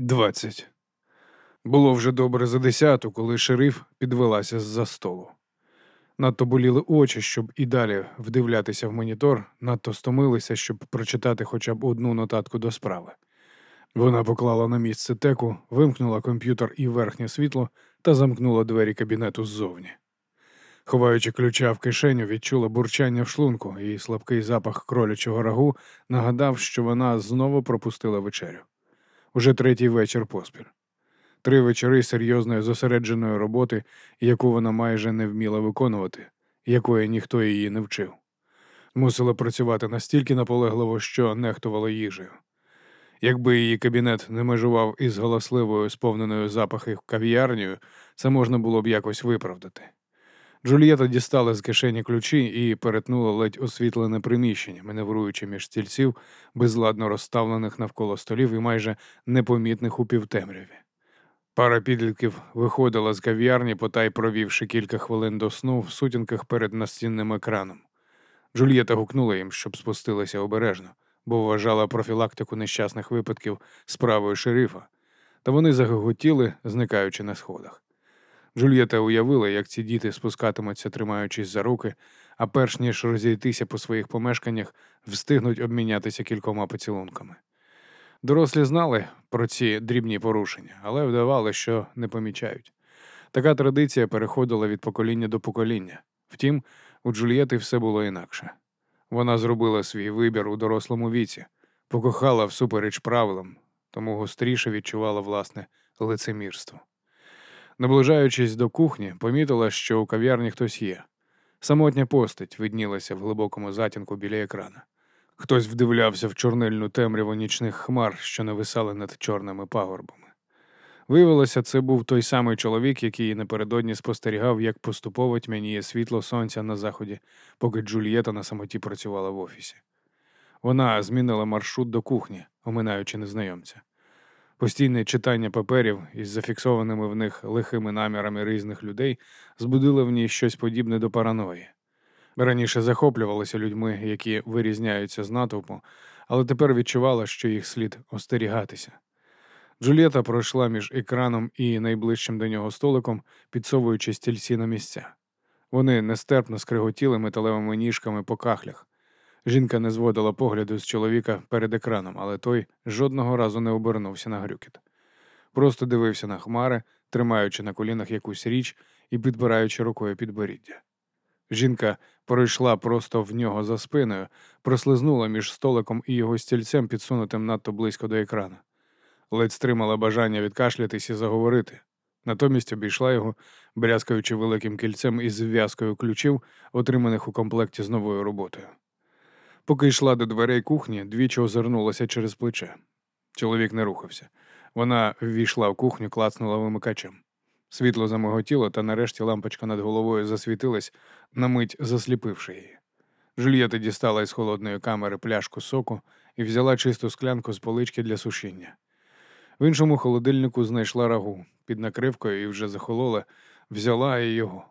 Двадцять. Було вже добре за десяту, коли шериф підвелася з-за столу. Надто боліли очі, щоб і далі вдивлятися в монітор, надто стомилися, щоб прочитати хоча б одну нотатку до справи. Вона поклала на місце теку, вимкнула комп'ютер і верхнє світло та замкнула двері кабінету ззовні. Ховаючи ключа в кишеню, відчула бурчання в шлунку, і слабкий запах кролячого рагу нагадав, що вона знову пропустила вечерю. Уже третій вечір поспіль. Три вечори серйозної зосередженої роботи, яку вона майже не вміла виконувати, якої ніхто її не вчив. Мусила працювати настільки наполегливо, що нехтувала їжею. Якби її кабінет не межував із галасливою, сповненою запахів кав'ярнею, це можна було б якось виправдати. Джульєта дістала з кишені ключі і перетнула ледь освітлене приміщення, маневруючи між стільців, безладно розставлених навколо столів і майже непомітних у півтемряві. Пара підлітків виходила з кав'ярні, потай провівши кілька хвилин до сну в сутінках перед настінним екраном. Джульєта гукнула їм, щоб спустилися обережно, бо вважала профілактику нещасних випадків справою шерифа, та вони загоготіли, зникаючи на сходах. Джульєта уявила, як ці діти спускатимуться, тримаючись за руки, а перш ніж розійтися по своїх помешканнях, встигнуть обмінятися кількома поцілунками. Дорослі знали про ці дрібні порушення, але вдавали, що не помічають. Така традиція переходила від покоління до покоління. Втім, у Джульєти все було інакше. Вона зробила свій вибір у дорослому віці, покохала всупереч правилам, тому гостріше відчувала власне лицемірство. Наближаючись до кухні, помітила, що у кав'ярні хтось є. Самотня постать виднілася в глибокому затінку біля екрана. Хтось вдивлявся в чорнильну темряву нічних хмар, що нависали над чорними пагорбами. Виявилося, це був той самий чоловік, який напередодні спостерігав, як поступово тьмяніє світло сонця на заході, поки Джульєта на самоті працювала в офісі. Вона змінила маршрут до кухні, оминаючи незнайомця. Постійне читання паперів із зафіксованими в них лихими намірами різних людей збудило в ній щось подібне до параної. Раніше захоплювалася людьми, які вирізняються з натовпу, але тепер відчувала, що їх слід остерігатися. Джулієта пройшла між екраном і найближчим до нього столиком, підсовуючи стільці на місця. Вони нестерпно скриготіли металевими ніжками по кахлях. Жінка не зводила погляду з чоловіка перед екраном, але той жодного разу не обернувся на грюкіт. Просто дивився на хмари, тримаючи на колінах якусь річ і підбираючи рукою підборіддя. Жінка пройшла просто в нього за спиною, прослизнула між столиком і його стільцем, підсунутим надто близько до екрана. Ледь стримала бажання відкашлятись і заговорити. Натомість обійшла його, брязкаючи великим кільцем із зв'язкою ключів, отриманих у комплекті з новою роботою. Поки йшла до дверей кухні, двічі озирнулася через плече. Чоловік не рухався. Вона ввійшла в кухню, клацнула вимикачем. Світло замиготіло, та нарешті лампочка над головою засвітилась, на мить засліпивши її. Жульєта дістала із холодної камери пляшку соку і взяла чисту склянку з полички для сушіння. В іншому холодильнику знайшла рагу під накривкою і вже захолола, взяла і його.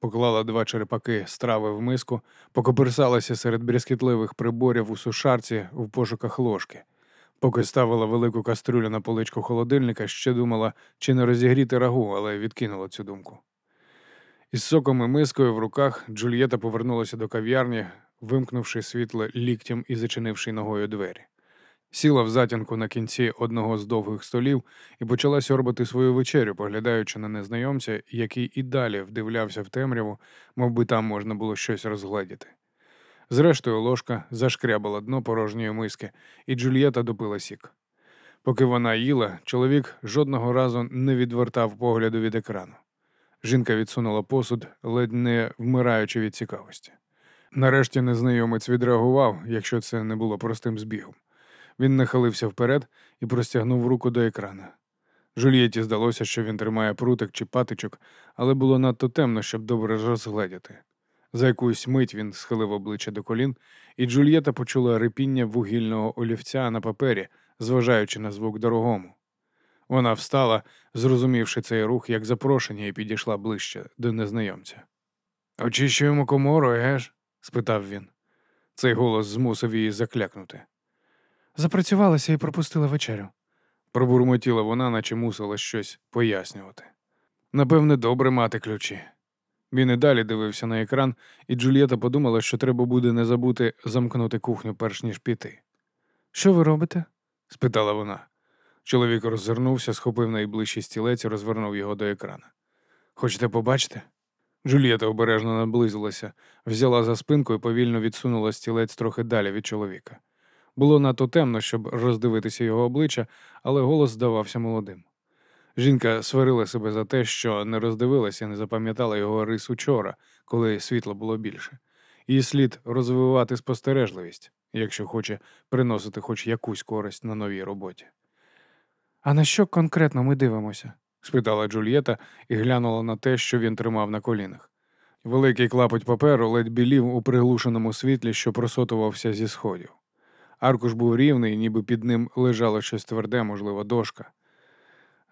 Поклала два черепаки страви в миску, покоперсалася серед брязкітливих приборів у сушарці в пошуках ложки. Поки ставила велику кастрюлю на поличку холодильника, ще думала, чи не розігріти рагу, але відкинула цю думку. Із соком і мискою в руках Джульєта повернулася до кав'ярні, вимкнувши світло ліктям і зачинивши ногою двері. Сіла в затінку на кінці одного з довгих столів і почала сьорбати свою вечерю, поглядаючи на незнайомця, який і далі вдивлявся в темряву, мов би там можна було щось розгледіти. Зрештою, ложка зашкрябала дно порожньої миски, і Джульєта допила сік. Поки вона їла, чоловік жодного разу не відвертав погляду від екрану. Жінка відсунула посуд, ледь не вмираючи від цікавості. Нарешті незнайомець відреагував, якщо це не було простим збігом. Він нахилився вперед і простягнув руку до екрана. Жульєті здалося, що він тримає прутик чи патичок, але було надто темно, щоб добре розгледіти. За якусь мить він схилив обличчя до колін, і Джульєта почула рипіння вугільного олівця на папері, зважаючи на звук дорогому. Вона встала, зрозумівши цей рух як запрошення, і підійшла ближче до незнайомця. Очищуємо комору, егеш? спитав він. Цей голос змусив її заклякнути. Запрацювалася і пропустила вечерю. Пробурмотіла вона, наче мусила щось пояснювати. Напевне, добре мати ключі. Він і далі дивився на екран, і Джульєта подумала, що треба буде не забути замкнути кухню, перш ніж піти. Що ви робите? спитала вона. Чоловік роззирнувся, схопив найближчий стілець і розвернув його до екрана. Хочете побачити? Джульєта обережно наблизилася, взяла за спинку і повільно відсунула стілець трохи далі від чоловіка. Було надто темно, щоб роздивитися його обличчя, але голос здавався молодим. Жінка сварила себе за те, що не роздивилася не запам'ятала його рис учора, коли світло було більше. Їй слід розвивати спостережливість, якщо хоче приносити хоч якусь користь на новій роботі. А на що конкретно ми дивимося? спитала Джульєта і глянула на те, що він тримав на колінах. Великий клапоть паперу ледь білів у приглушеному світлі, що просотувався зі сходів. Аркуш був рівний, ніби під ним лежало щось тверде, можливо, дошка.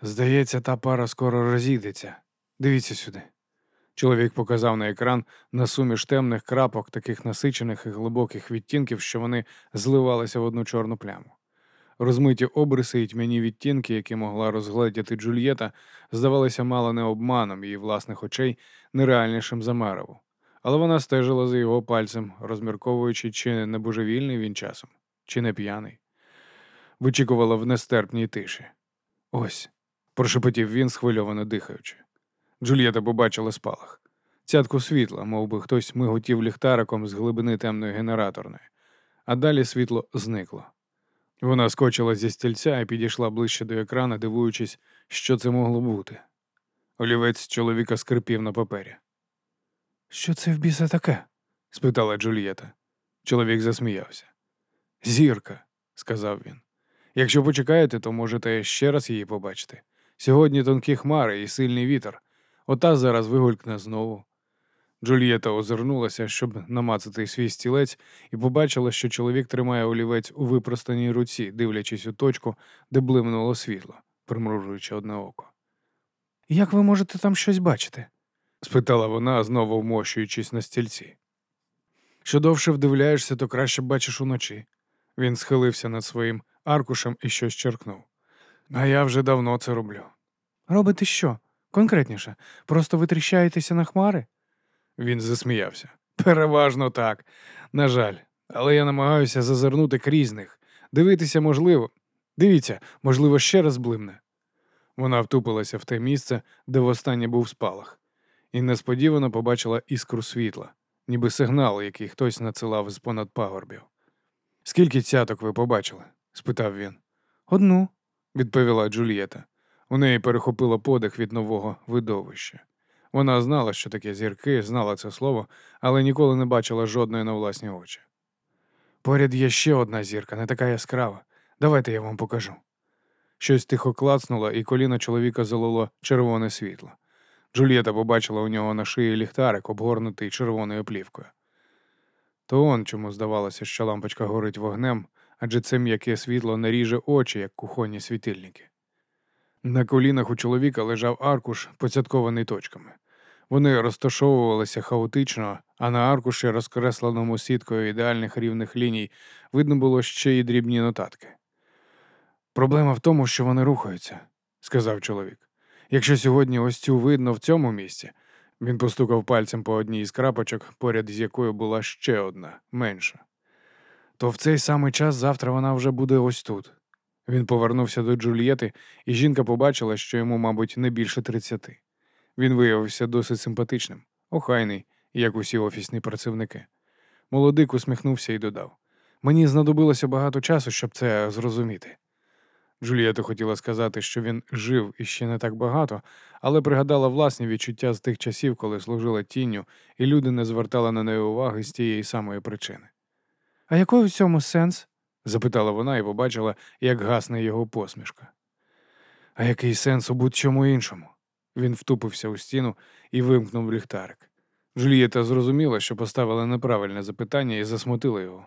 Здається, та пара скоро розійдеться. Дивіться сюди. Чоловік показав на екран на суміш темних крапок, таких насичених і глибоких відтінків, що вони зливалися в одну чорну пляму. Розмиті обриси і тьмяні відтінки, які могла розгледіти Джульєта, здавалися мало не обманом її власних очей нереальнішим за. Але вона стежила за його пальцем, розмірковуючи, чи не божевільний він часом, чи не п'яний. Вичікувала в нестерпній тиші. Ось, прошепотів він, схвильовано дихаючи. Джульєта побачила спалах. Цятку світла, мов би хтось миготів ліхтариком з глибини темної генераторної, а далі світло зникло. Вона скочила зі стільця і підійшла ближче до екрана, дивуючись, що це могло бути. Олівець чоловіка скрипів на папері. Що це в біса таке? спитала Джульєта. Чоловік засміявся. Зірка, сказав він. Якщо почекаєте, то можете ще раз її побачити. Сьогодні тонкі хмари і сильний вітер. Ота зараз вигулькне знову. Джульєта озирнулася, щоб намацати свій стілець, і побачила, що чоловік тримає олівець у випростаній руці, дивлячись у точку, де блимнуло світло, примружуючи одне око. Як ви можете там щось бачити? спитала вона, знову вмощуючись на стільці. Що довше вдивляєшся, то краще бачиш уночі. Він схилився над своїм аркушем і щось черкнув. А я вже давно це роблю. Робите що? Конкретніше, просто витріщаєтеся на хмари? Він засміявся. Переважно так. На жаль, але я намагаюся зазирнути крізь них. Дивитися можливо. Дивіться, можливо, ще раз блимне. Вона втупилася в те місце, де востаннє був спалах, і несподівано побачила іскру світла, ніби сигнал, який хтось надсилав з понад пагорбів. Скільки цяток ви побачили? спитав він. Одну, відповіла Джульєта. У неї перехопило подих від нового видовища. Вона знала, що таке зірки, знала це слово, але ніколи не бачила жодної на власні очі. Поряд є ще одна зірка, не така яскрава. Давайте я вам покажу. Щось тихо клацнуло, і коліно чоловіка залило червоне світло. Джульєта побачила у нього на шиї ліхтарик, обгорнутий червоною плівкою. То он чому здавалося, що лампочка горить вогнем, адже це м'яке світло не ріже очі, як кухонні світильники. На колінах у чоловіка лежав аркуш, поцяткований точками. Вони розташовувалися хаотично, а на аркуші, розкресленому сіткою ідеальних рівних ліній, видно було ще й дрібні нотатки. Проблема в тому, що вони рухаються, сказав чоловік. Якщо сьогодні ось цю видно в цьому місці, він постукав пальцем по одній із крапочок, поряд з якою була ще одна, менша, то в цей самий час завтра вона вже буде ось тут. Він повернувся до Джульєти, і жінка побачила, що йому, мабуть, не більше тридцяти. Він виявився досить симпатичним, охайний, як усі офісні працівники. Молодик усміхнувся і додав: Мені знадобилося багато часу, щоб це зрозуміти. Джулієта хотіла сказати, що він жив іще не так багато, але пригадала власні відчуття з тих часів, коли служила тінню, і люди не звертали на неї уваги з тієї самої причини. А який в цьому сенс? запитала вона і побачила, як гасне його посмішка. А який сенс у будь-чому іншому? Він втупився у стіну і вимкнув ліхтарик. Джулієта зрозуміла, що поставила неправильне запитання і засмутила його.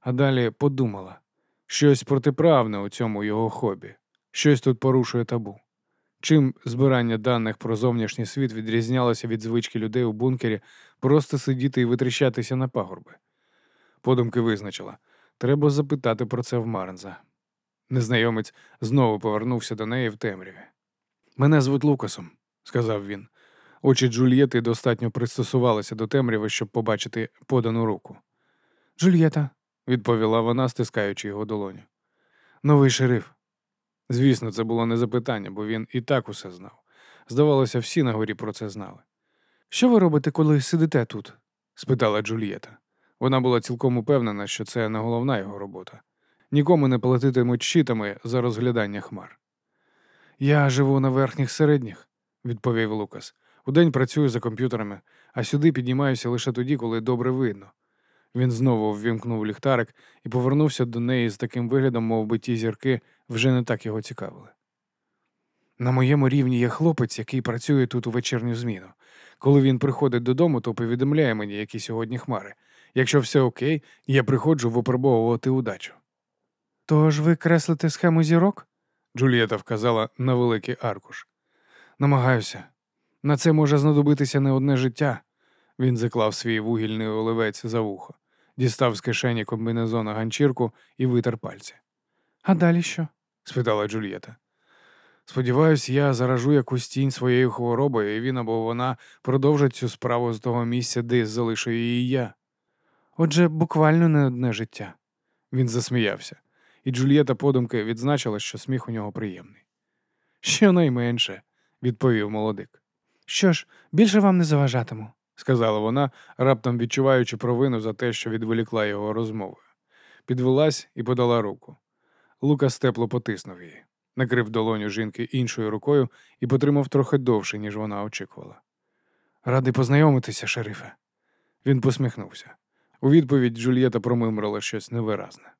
А далі подумала щось протиправне у цьому його хобі, щось тут порушує табу. Чим збирання даних про зовнішній світ відрізнялося від звички людей у бункері просто сидіти і витріщатися на пагорби. Подумки визначила треба запитати про це в Марнза. Незнайомець знову повернувся до неї в темряві. Мене звуть Лукасом, сказав він. Очі Джульєти достатньо пристосувалися до темряви, щоб побачити подану руку. Джульєта, відповіла вона, стискаючи його долоню. Новий шериф. Звісно, це було не запитання, бо він і так усе знав. Здавалося, всі на горі про це знали. Що ви робите, коли сидите тут? спитала Джульєта. Вона була цілком упевнена, що це не головна його робота. Нікому не платитимуть щитами за розглядання хмар. Я живу на верхніх середніх, відповів Лукас. Удень працюю за комп'ютерами, а сюди піднімаюся лише тоді, коли добре видно. Він знову ввімкнув ліхтарик і повернувся до неї з таким виглядом, мов би ті зірки вже не так його цікавили. На моєму рівні є хлопець, який працює тут у вечірню зміну. Коли він приходить додому, то повідомляє мені, які сьогодні хмари. Якщо все окей, я приходжу випробовувати удачу. Тож ви креслите схему зірок? Джулієта вказала на великий аркуш. Намагаюся. На це може знадобитися не одне життя. Він заклав свій вугільний оливець за вухо, дістав з кишені комбінезона ганчірку і витер пальці. А далі що? спитала Джульєта. Сподіваюсь, я заражу якусь тінь своєю хворобою, і він або вона продовжить цю справу з того місця, де залишу її я. Отже, буквально не одне життя. Він засміявся, і Джульєта подумки відзначила, що сміх у нього приємний. Щонайменше, відповів молодик. Що ж, більше вам не заважатиму, сказала вона, раптом відчуваючи провину за те, що відволікла його розмовою. Підвелась і подала руку. Лукас тепло потиснув її, накрив долоню жінки іншою рукою і потримав трохи довше, ніж вона очікувала. Радий познайомитися, шерифе. Він посміхнувся. У відповідь Джульєта промимрила щось невиразне.